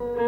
Mm-hmm.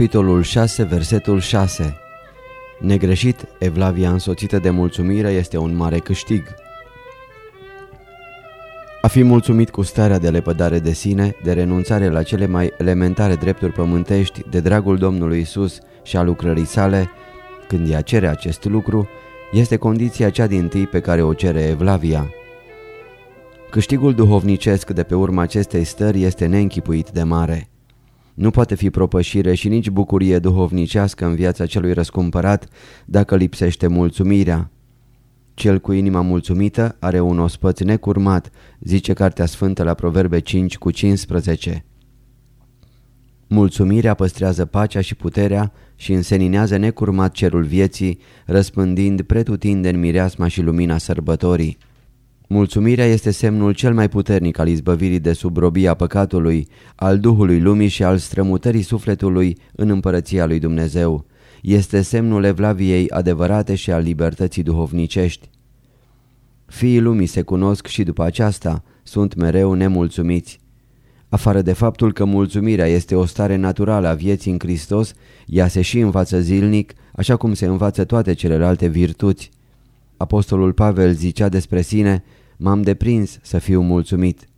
Capitolul 6, versetul 6 Negreșit, Evlavia însoțită de mulțumire este un mare câștig. A fi mulțumit cu starea de lepădare de sine, de renunțare la cele mai elementare drepturi pământești, de dragul Domnului Isus și a lucrării sale, când ea cere acest lucru, este condiția cea din tâi pe care o cere Evlavia. Câștigul duhovnicesc de pe urma acestei stări este neînchipuit de mare. Nu poate fi propășire și nici bucurie duhovnicească în viața celui răscumpărat dacă lipsește mulțumirea. Cel cu inima mulțumită are un ospăț necurmat, zice Cartea Sfântă la Proverbe 5 cu 15. Mulțumirea păstrează pacea și puterea și înseninează necurmat cerul vieții, răspândind pretutindeni mireasma și lumina sărbătorii. Mulțumirea este semnul cel mai puternic al izbăvirii de sub robia păcatului, al Duhului lumii și al strămutării sufletului în împărăția lui Dumnezeu. Este semnul evlaviei adevărate și al libertății duhovnicești. Fiii lumii se cunosc și după aceasta sunt mereu nemulțumiți. Afară de faptul că mulțumirea este o stare naturală a vieții în Hristos, ea se și învață zilnic, așa cum se învață toate celelalte virtuți. Apostolul Pavel zicea despre sine, m-am deprins să fiu mulțumit.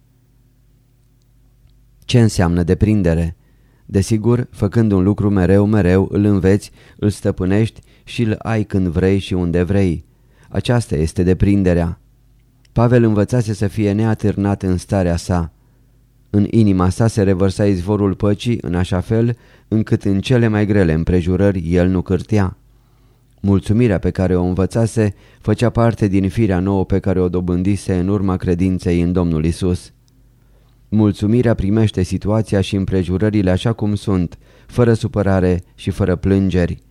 Ce înseamnă deprindere? Desigur, făcând un lucru mereu, mereu, îl înveți, îl stăpânești și îl ai când vrei și unde vrei. Aceasta este deprinderea. Pavel învățase să fie neatârnat în starea sa. În inima sa se revărsa izvorul păcii în așa fel încât în cele mai grele împrejurări el nu cârtea. Mulțumirea pe care o învățase făcea parte din firea nouă pe care o dobândise în urma credinței în Domnul Isus. Mulțumirea primește situația și împrejurările așa cum sunt, fără supărare și fără plângeri.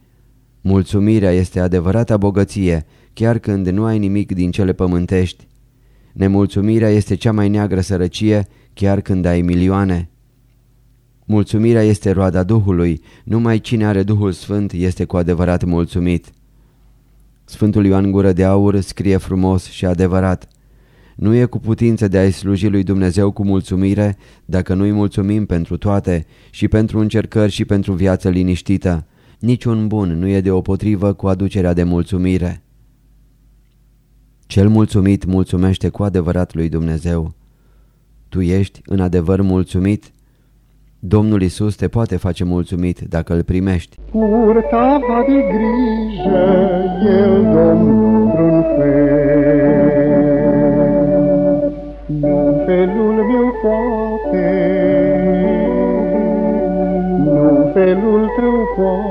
Mulțumirea este adevărata bogăție, chiar când nu ai nimic din cele pământești. Nemulțumirea este cea mai neagră sărăcie, chiar când ai milioane. Mulțumirea este roada Duhului, numai cine are Duhul Sfânt este cu adevărat mulțumit. Sfântul Ioan Gură de Aur scrie frumos și adevărat. Nu e cu putință de a-i sluji lui Dumnezeu cu mulțumire dacă nu-i mulțumim pentru toate și pentru încercări și pentru viață liniștită. Niciun bun nu e deopotrivă cu aducerea de mulțumire. Cel mulțumit mulțumește cu adevărat lui Dumnezeu. Tu ești în adevăr mulțumit? Domnul Isus te poate face mulțumit dacă îl primești. Purtava de grijă el Domnul fel, nu felul meu poate, nu felul tău poate,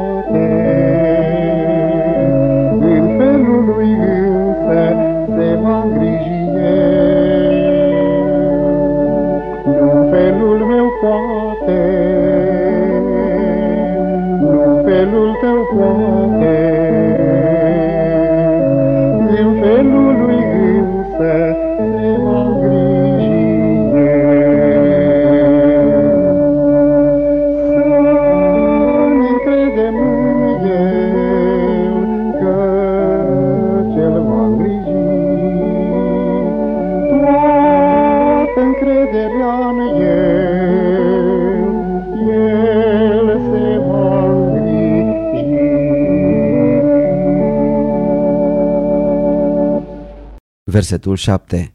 Versetul 7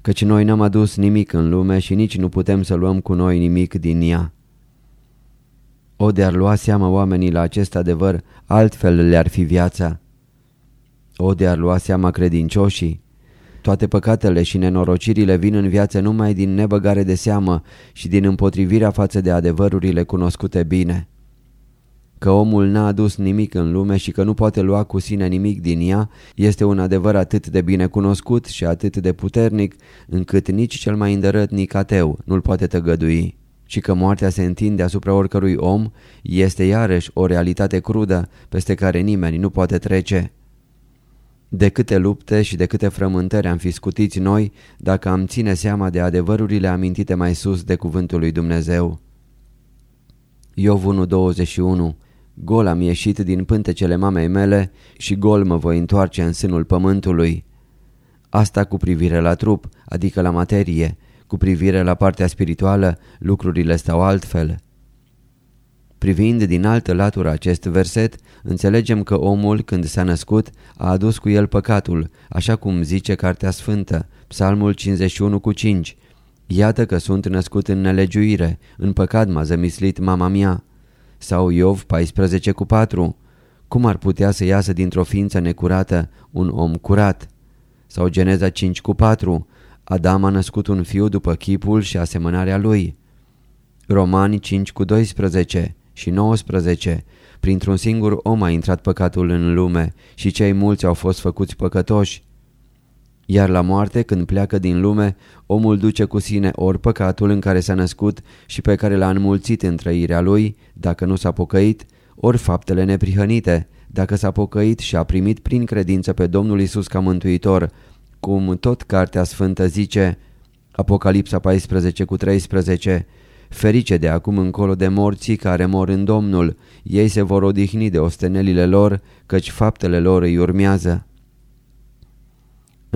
Căci noi n-am adus nimic în lume și nici nu putem să luăm cu noi nimic din ea. O, de-ar lua seama oamenii la acest adevăr, altfel le-ar fi viața. O, de-ar lua seama credincioșii. Toate păcatele și nenorocirile vin în viață numai din nebăgare de seamă și din împotrivirea față de adevărurile cunoscute bine. Că omul n-a adus nimic în lume și că nu poate lua cu sine nimic din ea este un adevăr atât de bine cunoscut și atât de puternic încât nici cel mai îndărătnic ateu nu-l poate tăgădui și că moartea se întinde asupra oricărui om este iarăși o realitate crudă peste care nimeni nu poate trece. De câte lupte și de câte frământări am fi scutiți noi dacă am ține seama de adevărurile amintite mai sus de cuvântul lui Dumnezeu. Iov 1.21 Gol am ieșit din pântecele mamei mele și gol mă voi întoarce în sânul pământului. Asta cu privire la trup, adică la materie, cu privire la partea spirituală, lucrurile stau altfel. Privind din altă latură acest verset, înțelegem că omul, când s-a născut, a adus cu el păcatul, așa cum zice Cartea Sfântă, Psalmul 51 cu 5. Iată că sunt născut în nelegiuire, în păcat m-a zămislit mama mea. Sau Iov 14 cu 4. Cum ar putea să iasă dintr-o ființă necurată un om curat? Sau Geneza 5 cu 4. Adam a născut un fiu după chipul și asemănarea lui. Romani 5 cu 12 și 19. Printr-un singur om a intrat păcatul în lume și cei mulți au fost făcuți păcătoși. Iar la moarte, când pleacă din lume, omul duce cu sine ori păcatul în care s-a născut și pe care l-a înmulțit în trăirea lui, dacă nu s-a pocăit, ori faptele neprihănite, dacă s-a pocăit și a primit prin credință pe Domnul Isus ca mântuitor, cum tot Cartea Sfântă zice, Apocalipsa 14 cu 13, Ferice de acum încolo de morții care mor în Domnul, ei se vor odihni de ostenelile lor, căci faptele lor îi urmează.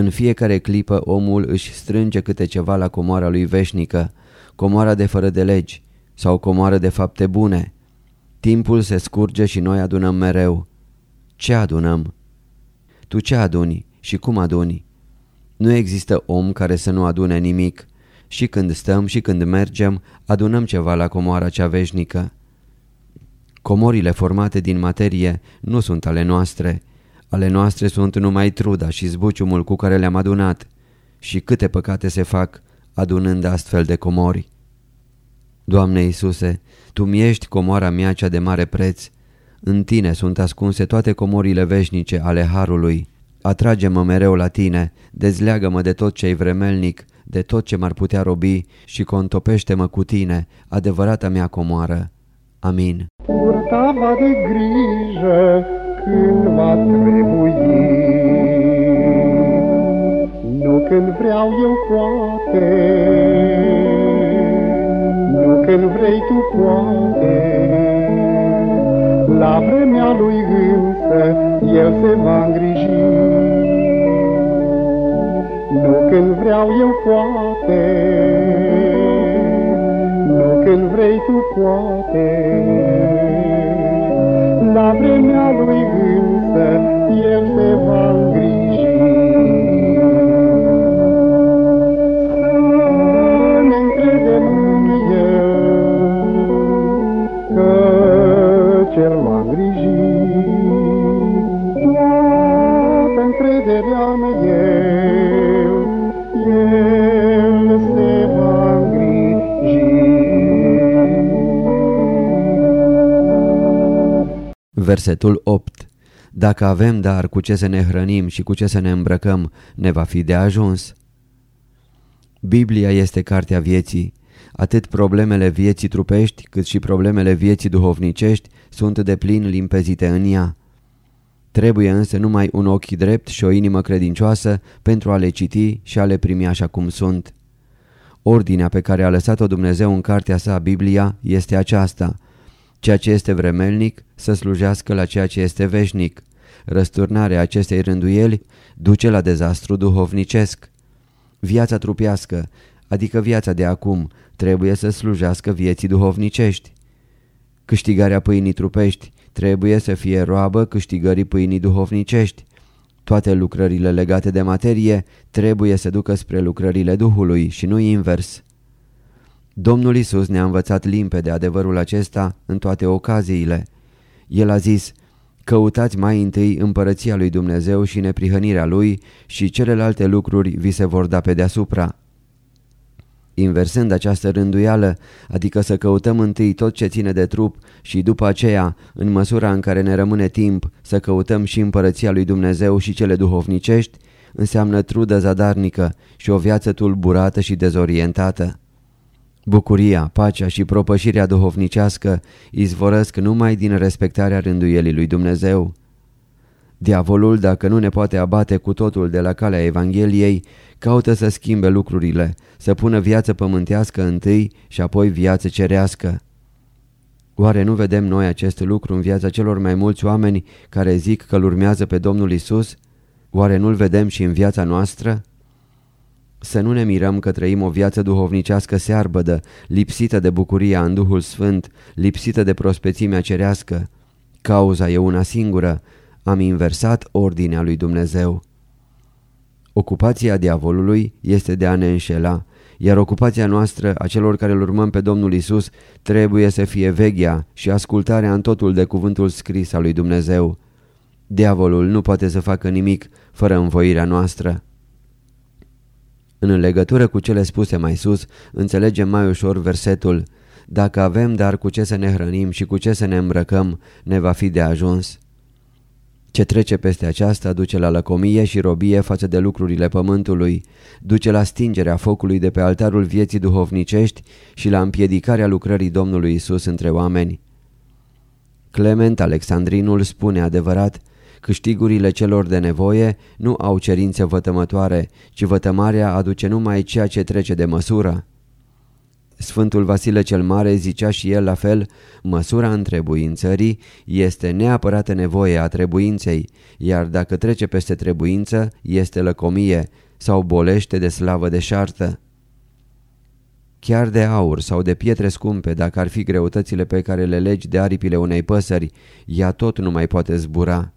În fiecare clipă omul își strânge câte ceva la comoara lui veșnică, comoara de fără de legi sau comoara de fapte bune. Timpul se scurge și noi adunăm mereu. Ce adunăm? Tu ce aduni și cum aduni? Nu există om care să nu adune nimic. Și când stăm și când mergem, adunăm ceva la comoara cea veșnică. Comorile formate din materie nu sunt ale noastre. Ale noastre sunt numai truda și zbuciumul cu care le-am adunat. Și câte păcate se fac adunând astfel de comori. Doamne Iisuse, Tu mi ești comoara mea cea de mare preț. În Tine sunt ascunse toate comorile veșnice ale Harului. Atrage-mă mereu la Tine, dezleagă-mă de tot ce-i vremelnic, de tot ce m-ar putea robi și contopește-mă cu Tine, adevărata mea comoară. Amin. Purta de grijă când va trebui, nu când vreau eu poate, nu când vrei tu poate, la vremea lui însă el se va îngriji. Nu când vreau eu poate, nu când vrei tu poate, la vremea lui însă el Versetul 8 Dacă avem dar cu ce să ne hrănim și cu ce să ne îmbrăcăm, ne va fi de ajuns. Biblia este cartea vieții. Atât problemele vieții trupești, cât și problemele vieții duhovnicești sunt de plin limpezite în ea. Trebuie însă numai un ochi drept și o inimă credincioasă pentru a le citi și a le primi așa cum sunt. Ordinea pe care a lăsat-o Dumnezeu în cartea sa, Biblia, este aceasta. Ceea ce este vremelnic să slujească la ceea ce este veșnic. Răsturnarea acestei rânduieli duce la dezastru duhovnicesc. Viața trupească, adică viața de acum, trebuie să slujească vieții duhovnicești. Câștigarea pâinii trupești trebuie să fie roabă câștigării pâinii duhovnicești. Toate lucrările legate de materie trebuie să ducă spre lucrările Duhului și nu invers. Domnul Isus ne-a învățat limpede adevărul acesta în toate ocaziile. El a zis, căutați mai întâi împărăția lui Dumnezeu și neprihănirea lui și celelalte lucruri vi se vor da pe deasupra. Inversând această rânduială, adică să căutăm întâi tot ce ține de trup și după aceea, în măsura în care ne rămâne timp, să căutăm și împărăția lui Dumnezeu și cele duhovnicești, înseamnă trudă zadarnică și o viață tulburată și dezorientată. Bucuria, pacea și propășirea duhovnicească izvorăsc numai din respectarea rânduielii lui Dumnezeu. Diavolul, dacă nu ne poate abate cu totul de la calea Evangheliei, caută să schimbe lucrurile, să pună viață pământească întâi și apoi viață cerească. Oare nu vedem noi acest lucru în viața celor mai mulți oameni care zic că îl urmează pe Domnul Isus? Oare nu-l vedem și în viața noastră? Să nu ne mirăm că trăim o viață duhovnicească searbădă, lipsită de bucuria în Duhul Sfânt, lipsită de prospețimea cerească. Cauza e una singură, am inversat ordinea lui Dumnezeu. Ocupația diavolului este de a ne înșela, iar ocupația noastră, a celor care îl urmăm pe Domnul Isus, trebuie să fie veghea și ascultarea în totul de cuvântul scris al lui Dumnezeu. Diavolul nu poate să facă nimic fără învoirea noastră. În legătură cu cele spuse mai sus, înțelegem mai ușor versetul Dacă avem dar cu ce să ne hrănim și cu ce să ne îmbrăcăm, ne va fi de ajuns. Ce trece peste aceasta duce la lăcomie și robie față de lucrurile pământului, duce la stingerea focului de pe altarul vieții duhovnicești și la împiedicarea lucrării Domnului Isus între oameni. Clement Alexandrinul spune adevărat, câștigurile celor de nevoie nu au cerințe vătămătoare, ci vătămarea aduce numai ceea ce trece de măsură. Sfântul Vasile cel Mare zicea și el la fel, măsura întrebuințării este neapărată nevoie a trebuinței, iar dacă trece peste trebuință, este lăcomie sau bolește de slavă deșartă. Chiar de aur sau de pietre scumpe, dacă ar fi greutățile pe care le legi de aripile unei păsări, ea tot nu mai poate zbura.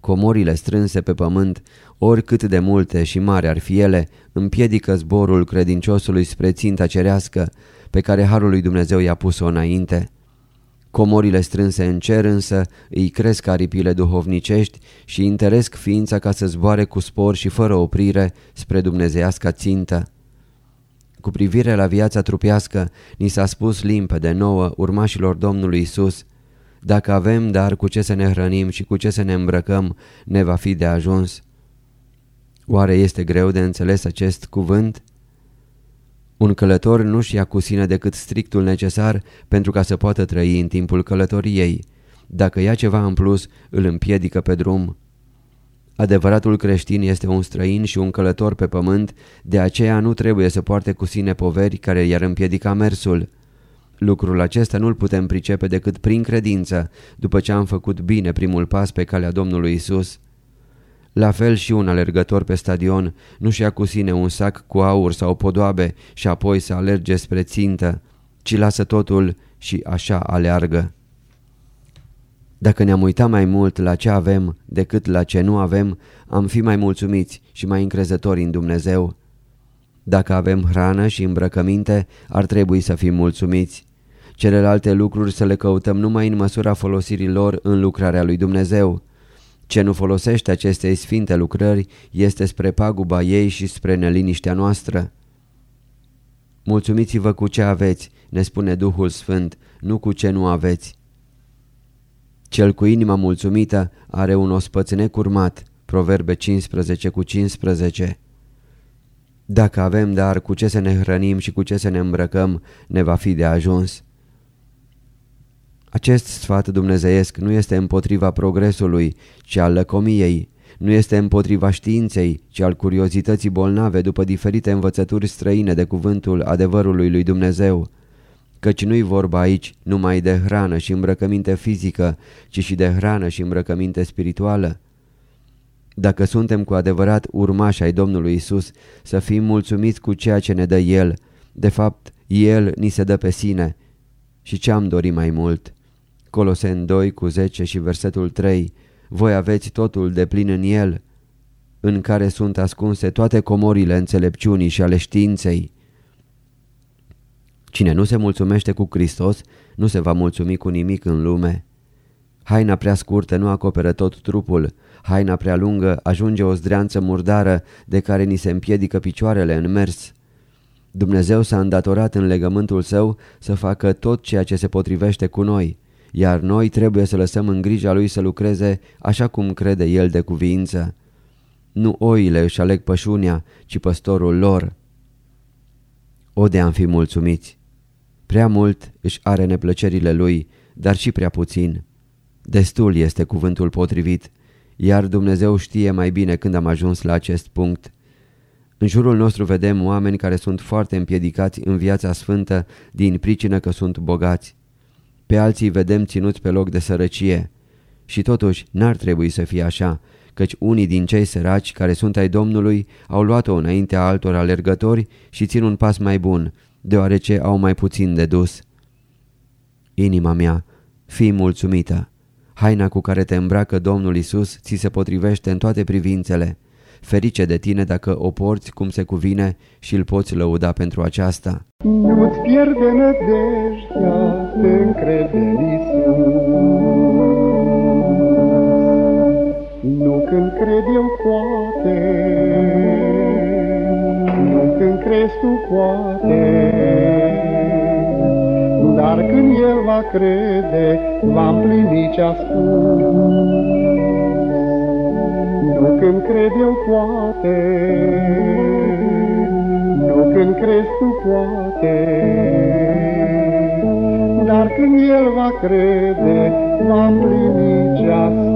Comorile strânse pe pământ, oricât de multe și mari ar fi ele, împiedică zborul credinciosului spre ținta cerească pe care Harul lui Dumnezeu i-a pus-o înainte. Comorile strânse în cer însă îi cresc aripile duhovnicești și interesc ființa ca să zboare cu spor și fără oprire spre dumnezeiasca țintă. Cu privire la viața trupească, ni s-a spus limpede nouă urmașilor Domnului Isus, dacă avem dar cu ce să ne hrănim și cu ce să ne îmbrăcăm, ne va fi de ajuns. Oare este greu de înțeles acest cuvânt? Un călător nu-și ia cu sine decât strictul necesar pentru ca să poată trăi în timpul călătoriei. Dacă ia ceva în plus, îl împiedică pe drum. Adevăratul creștin este un străin și un călător pe pământ, de aceea nu trebuie să poarte cu sine poveri care i-ar împiedica mersul. Lucrul acesta nu-l putem pricepe decât prin credință, după ce am făcut bine primul pas pe calea Domnului Isus. La fel și un alergător pe stadion nu-și ia cu sine un sac cu aur sau podoabe și apoi să alerge spre țintă, ci lasă totul și așa aleargă. Dacă ne-am uitat mai mult la ce avem decât la ce nu avem, am fi mai mulțumiți și mai încrezători în Dumnezeu. Dacă avem hrană și îmbrăcăminte, ar trebui să fim mulțumiți. Celelalte lucruri să le căutăm numai în măsura folosirii lor în lucrarea lui Dumnezeu. Ce nu folosește acestei sfinte lucrări este spre paguba ei și spre neliniștea noastră. Mulțumiți-vă cu ce aveți, ne spune Duhul Sfânt, nu cu ce nu aveți. Cel cu inima mulțumită are un ospăț necurmat, Proverbe 15 cu 15. Dacă avem dar cu ce să ne hrănim și cu ce să ne îmbrăcăm, ne va fi de ajuns. Acest sfat dumnezeiesc nu este împotriva progresului, ci al lăcomiei, nu este împotriva științei, ci al curiozității bolnave după diferite învățături străine de cuvântul adevărului lui Dumnezeu. Căci nu-i vorba aici numai de hrană și îmbrăcăminte fizică, ci și de hrană și îmbrăcăminte spirituală. Dacă suntem cu adevărat urmași ai Domnului Isus, să fim mulțumiți cu ceea ce ne dă El. De fapt, El ni se dă pe sine. Și ce am dorit mai mult? Coloseni 2 cu 10 și versetul 3 voi aveți totul de plin în el, în care sunt ascunse toate comorile înțelepciunii și ale științei. Cine nu se mulțumește cu Hristos, nu se va mulțumi cu nimic în lume. Haina prea scurtă nu acoperă tot trupul, haina prea lungă ajunge o zdreanță murdară de care ni se împiedică picioarele în mers. Dumnezeu s-a îndatorat în legământul său să facă tot ceea ce se potrivește cu noi, iar noi trebuie să lăsăm în grija lui să lucreze așa cum crede el de cuviință. Nu oile își aleg pășunia, ci păstorul lor. O de am fi mulțumiți. Prea mult își are neplăcerile lui, dar și prea puțin. Destul este cuvântul potrivit, iar Dumnezeu știe mai bine când am ajuns la acest punct. În jurul nostru vedem oameni care sunt foarte împiedicați în viața sfântă din pricină că sunt bogați. Pe alții vedem ținuți pe loc de sărăcie. Și totuși n-ar trebui să fie așa, căci unii din cei săraci care sunt ai Domnului au luat-o înaintea altor alergători și țin un pas mai bun, deoarece au mai puțin de dus. Inima mea, fii mulțumită. Haina cu care te îmbracă Domnul Isus ți se potrivește în toate privințele. Ferice de tine dacă o porți cum se cuvine și îl poți lăuda pentru aceasta. Nu-ți pierde nădejdea, te încrede Isus. Nu când cred eu poate, nu când crezi tu poate, dar când El va crede, va împlini ce-a spus. Nu când cred eu poate, nu când crezi tu poate, dar când El va crede, va împlini ce-a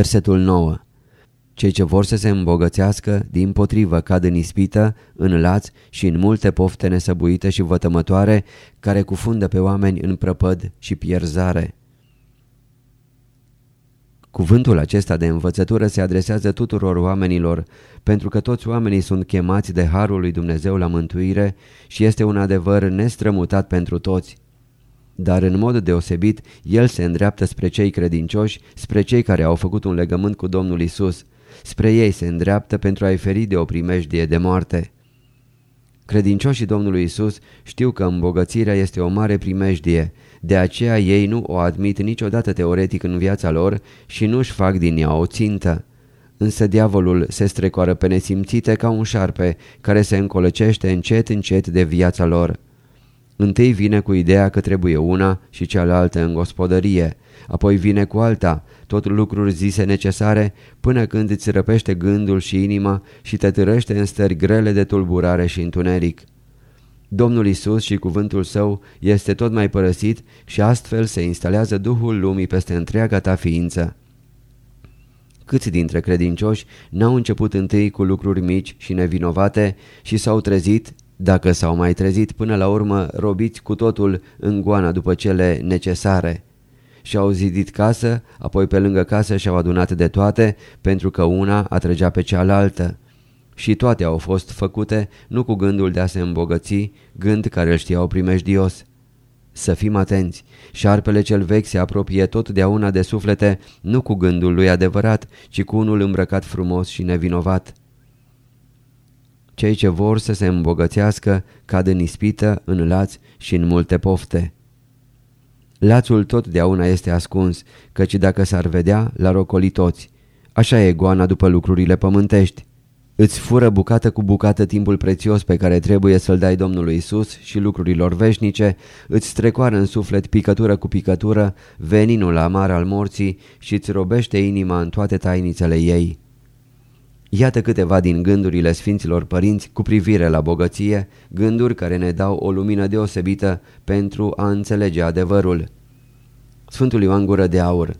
Versetul 9 Cei ce vor să se îmbogățească, din potrivă, cad în ispită, în laț și în multe pofte nesăbuite și vătămătoare, care cufundă pe oameni în prăpăd și pierzare. Cuvântul acesta de învățătură se adresează tuturor oamenilor, pentru că toți oamenii sunt chemați de Harul lui Dumnezeu la mântuire și este un adevăr nestrămutat pentru toți dar în mod deosebit el se îndreaptă spre cei credincioși, spre cei care au făcut un legământ cu Domnul Isus. Spre ei se îndreaptă pentru a-i feri de o primejdie de moarte. Credincioșii Domnului Isus știu că îmbogățirea este o mare primejdie, de aceea ei nu o admit niciodată teoretic în viața lor și nu-și fac din ea o țintă. Însă diavolul se strecoară pe nesimțite ca un șarpe care se încolăcește încet încet de viața lor. Întâi vine cu ideea că trebuie una și cealaltă în gospodărie, apoi vine cu alta, tot lucruri zise necesare, până când îți răpește gândul și inima și te târăște în stări grele de tulburare și întuneric. Domnul Isus și cuvântul său este tot mai părăsit și astfel se instalează Duhul lumii peste întreaga ta ființă. Câți dintre credincioși n-au început întâi cu lucruri mici și nevinovate și s-au trezit dacă s-au mai trezit până la urmă robiți cu totul în goana după cele necesare. Și-au zidit casă, apoi pe lângă casă și-au adunat de toate, pentru că una atrăgea pe cealaltă. Și toate au fost făcute nu cu gândul de a se îmbogăți, gând care îl știau primejdios. Să fim atenți, șarpele cel vechi se apropie totdeauna de suflete, nu cu gândul lui adevărat, ci cu unul îmbrăcat frumos și nevinovat. Cei ce vor să se îmbogățească cad în ispită, în laț și în multe pofte. Lațul totdeauna este ascuns, căci dacă s-ar vedea, l-ar ocoli toți. Așa e goana după lucrurile pământești. Îți fură bucată cu bucată timpul prețios pe care trebuie să-l dai Domnului Isus și lucrurilor veșnice, îți strecoară în suflet picătură cu picătură, veninul amar al morții și îți robește inima în toate tainițele ei. Iată câteva din gândurile Sfinților Părinți cu privire la bogăție, gânduri care ne dau o lumină deosebită pentru a înțelege adevărul. Sfântul Ioan Gură de Aur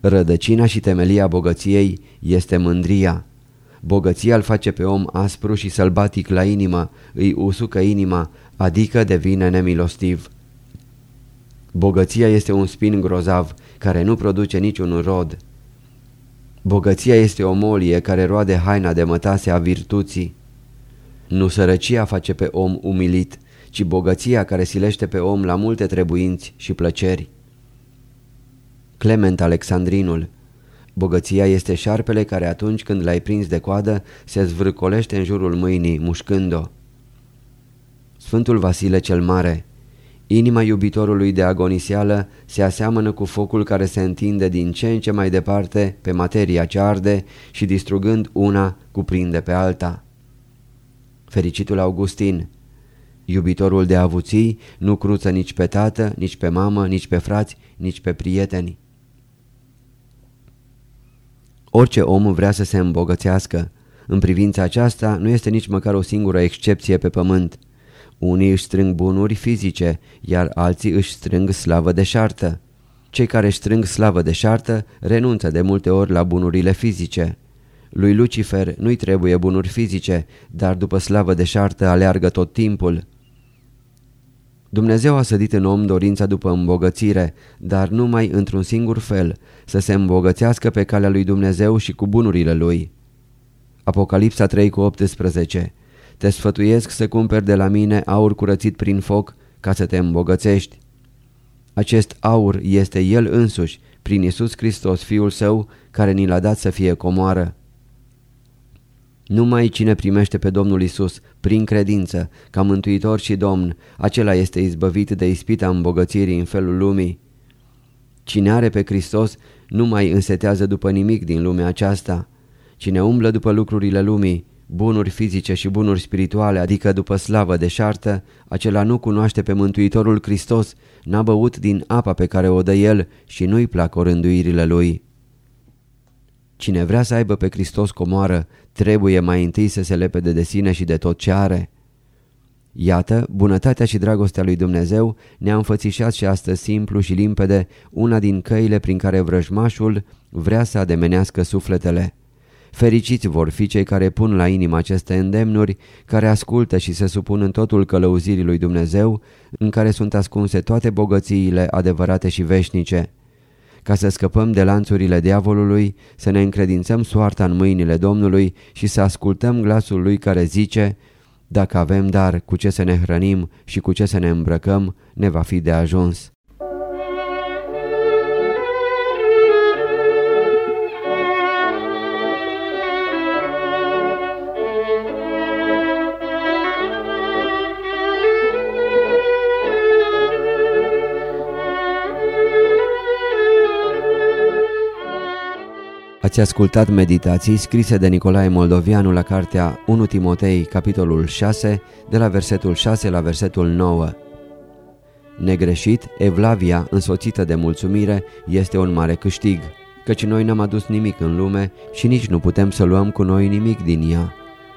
Rădăcina și temelia bogăției este mândria. Bogăția îl face pe om aspru și sălbatic la inimă, îi usucă inima, adică devine nemilostiv. Bogăția este un spin grozav care nu produce niciun rod. Bogăția este o molie care roade haina de mătase a virtuții. Nu sărăcia face pe om umilit, ci bogăția care silește pe om la multe trebuinți și plăceri. Clement Alexandrinul Bogăția este șarpele care atunci când l-ai prins de coadă se zvârcolește în jurul mâinii, mușcând-o. Sfântul Vasile cel Mare Inima iubitorului de agoniseală se aseamănă cu focul care se întinde din ce în ce mai departe pe materia ce arde și distrugând una cuprinde pe alta. Fericitul Augustin Iubitorul de avuții nu cruță nici pe tată, nici pe mamă, nici pe frați, nici pe prieteni. Orice om vrea să se îmbogățească. În privința aceasta nu este nici măcar o singură excepție pe pământ. Unii își strâng bunuri fizice, iar alții își strâng slavă de șartă. Cei care își strâng slavă de șartă renunță de multe ori la bunurile fizice. Lui Lucifer nu-i trebuie bunuri fizice, dar după slavă de șartă aleargă tot timpul. Dumnezeu a sădit în om dorința după îmbogățire, dar numai într-un singur fel, să se îmbogățească pe calea lui Dumnezeu și cu bunurile lui. Apocalipsa 3 cu 18 Te sfătuiesc să cumperi de la mine aur curățit prin foc ca să te îmbogățești. Acest aur este El însuși, prin Isus Hristos, Fiul Său, care ni l-a dat să fie comoară. Numai cine primește pe Domnul Isus prin credință, ca mântuitor și domn, acela este izbăvit de ispita îmbogățirii în felul lumii. Cine are pe Hristos nu mai însetează după nimic din lumea aceasta. Cine umblă după lucrurile lumii, bunuri fizice și bunuri spirituale, adică după slavă de șartă, acela nu cunoaște pe Mântuitorul Hristos, n-a băut din apa pe care o dă El și nu-i plac orânduirile Lui. Cine vrea să aibă pe Hristos comoară, trebuie mai întâi să se lepede de sine și de tot ce are. Iată, bunătatea și dragostea lui Dumnezeu ne-a înfățișat și astăzi simplu și limpede una din căile prin care vrăjmașul vrea să ademenească sufletele. Fericiți vor fi cei care pun la inimă aceste îndemnuri, care ascultă și se supun în totul călăuzirii lui Dumnezeu, în care sunt ascunse toate bogățiile adevărate și veșnice ca să scăpăm de lanțurile diavolului, să ne încredințăm soarta în mâinile Domnului și să ascultăm glasul lui care zice Dacă avem dar cu ce să ne hrănim și cu ce să ne îmbrăcăm, ne va fi de ajuns. Ați ascultat meditații scrise de Nicolae Moldovianu la cartea 1 Timotei, capitolul 6, de la versetul 6 la versetul 9. Negreșit, Evlavia, însoțită de mulțumire, este un mare câștig, căci noi n-am adus nimic în lume și nici nu putem să luăm cu noi nimic din ea.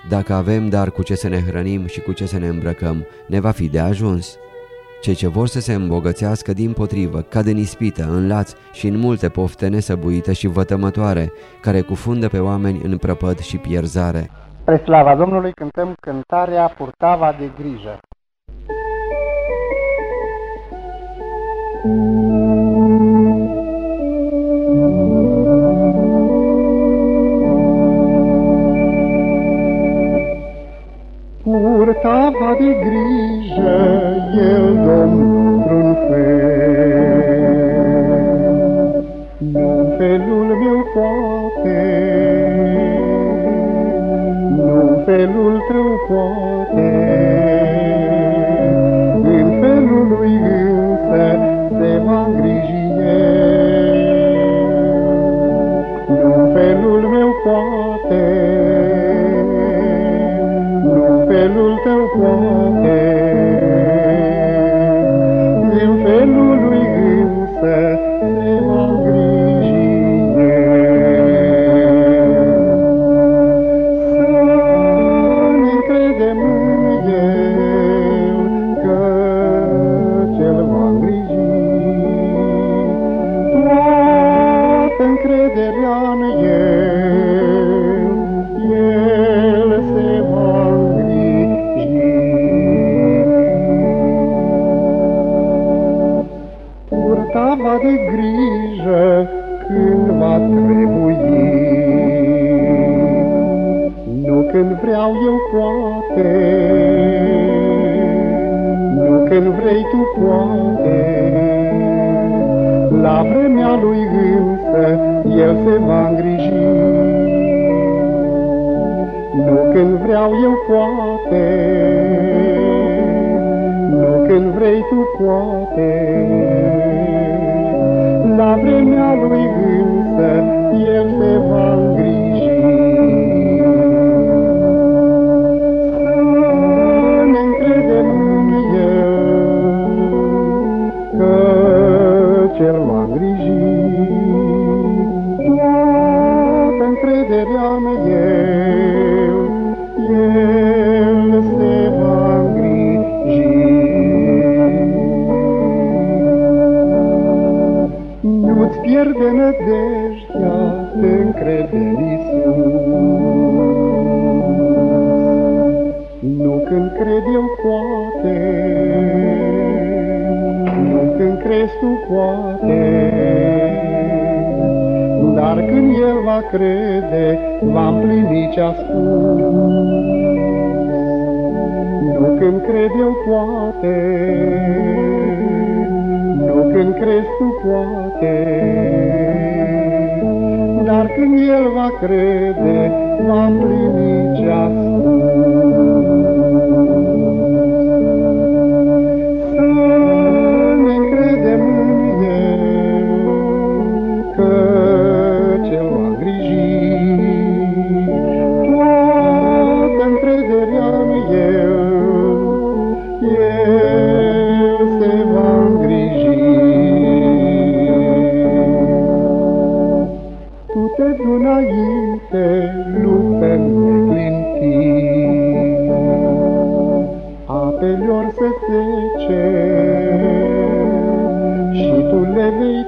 Dacă avem dar cu ce să ne hrănim și cu ce să ne îmbrăcăm, ne va fi de ajuns. Cei ce vor să se îmbogățească din potrivă, cad în ispită, în laț și în multe pofte nesăbuite și vătămătoare, care cufundă pe oameni în prăpăd și pierzare. Pre slava Domnului cântăm cântarea Purtava de grijă. Vrei tu poate. La vremea lui însă nădejdea, te încrede în Iisus. Nu când cred eu poate, nu când crezi tu poate, dar când El va crede, va împlini ce-a spus. Nu când cred eu poate, nu când crezi tu poate, dar când El va crede, va împlini ce-a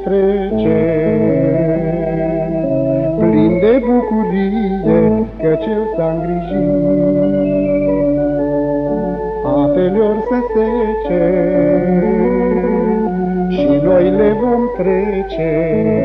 trece. Plin de bucurie că cel s-a îngrijit, apelor să sece și noi le vom trece.